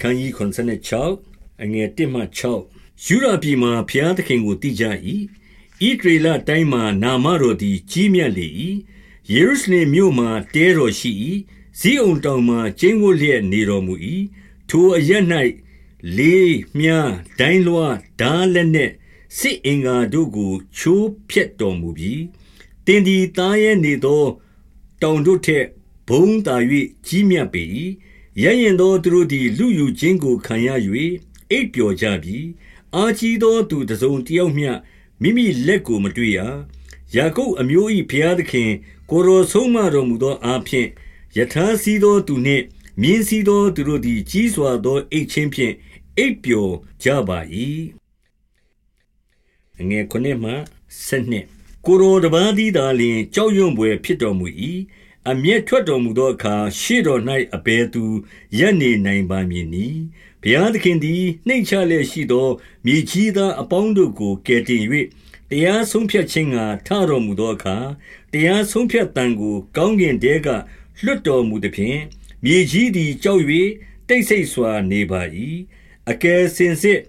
ခန်းကြီး96အငယ်1မှ6ယူရပြည်မှာဘုရားသခင်ကိုတည်ကြ၏ဣဒရေလတိုင်းမှာနာမတော်သည်ကြီးမြတ်လေ၏ယေရုရှလင်မြို့မှာတဲတော်ရှိ၏ဇိအုန်တောင်မှာကျင်းဝတ်လျက်နေတော်မူ၏ထိုအရ၌လေးမြားဒိုင်းလွှားဓာလက်နှင့်စစ်အင်္ဂါတို့ကိုချိုးဖျက်တော်မူပြီးတင်ဒီသားရဲ့နေသော တောင်တို့ထက်ဘုံသာ၍ကြီးမြတ်ပေ၏ ရရင်သောသူတို့သည်လူယူခြင်းကိုခံရ၍အိပ်ပျော်ကြပြီ အာကြီးသောသူတစုံတယောက်မျှ မိမိလက်ကို မတွေ့ရ ယာကုပ်အမျိုး၏ဘုရားသခင် ကိုရောဆုံးမတော်မူသောအားဖြင့်ယထာစီသောသူနှင့် မြင်းစည်းသောသူတို့သည် ကြီးစွာသော အိတ်ချင်းဖြင့် အိပ်ပျော်ကြပါ၏အငယ်ခုနှစ်မှဆက်နှစ်ကိုရိုတပါးသည်သာလျှင် ကြောက်ရွံ့ဖွယ် ဖြစ်တော်မူ၏ အမျက်ထွက်တော်မူသောအခါ ရှေ့တော်၌အဘယ်သူရပ်နေနိုင်ပါမည်နည်း ဘုရားသခင်သည် နှိမ့်ချလျက်ရှိသော မြေကြီးသားအပေါင်းတို့ကို ကယ်တင်၍တရားဆုံးဖြတ်ခြင်းကထတော်မူသောအခါ တရားဆုံးဖြတ်တန်ကို ကောင်းကင်တဲက လွတ်တော်မူသည်ဖြင့် မြေကြီးသည် ကြောက်၍တိတ်ဆိတ်စွာနေပါ၏အကယ်စင်စစ်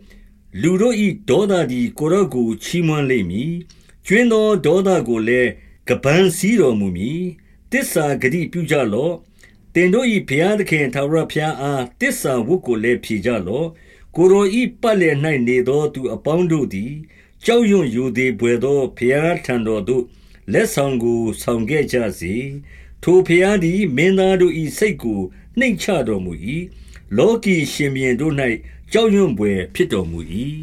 လူတို့၏ဒေါသသည် ကိုရော့ကို ချီးမွမ်းလိမ့်မည်ကျွင်းသောဒေါသကိုလည်းကပန်းစည်းတော်မူမည် တစ္ဆာဂတိပြုကြလော့တင်တို့၏ဘုရားသခင်ထာဝရဘုရားအားတစ္ဆာဝတ်ကိုလည်းဖြေကြလော့ကိုရောဤပတ်လည်၌နေသောသူအပေါင်းတို့သည်ကြောက်ရွံ့ယူသည်ဘွယ်သောဘုရားထံတော်သို့လက်ဆောင်ကိုဆောင်ခဲ့ကြစေထိုဘုရားသည်မင်းသားတို့၏စိတ်ကိုနှိမ်ချတော်မူ၏လောကီရှင်မြင်တို့၌ကြောက်ရွံ့ပွေဖြစ်တော်မူ၏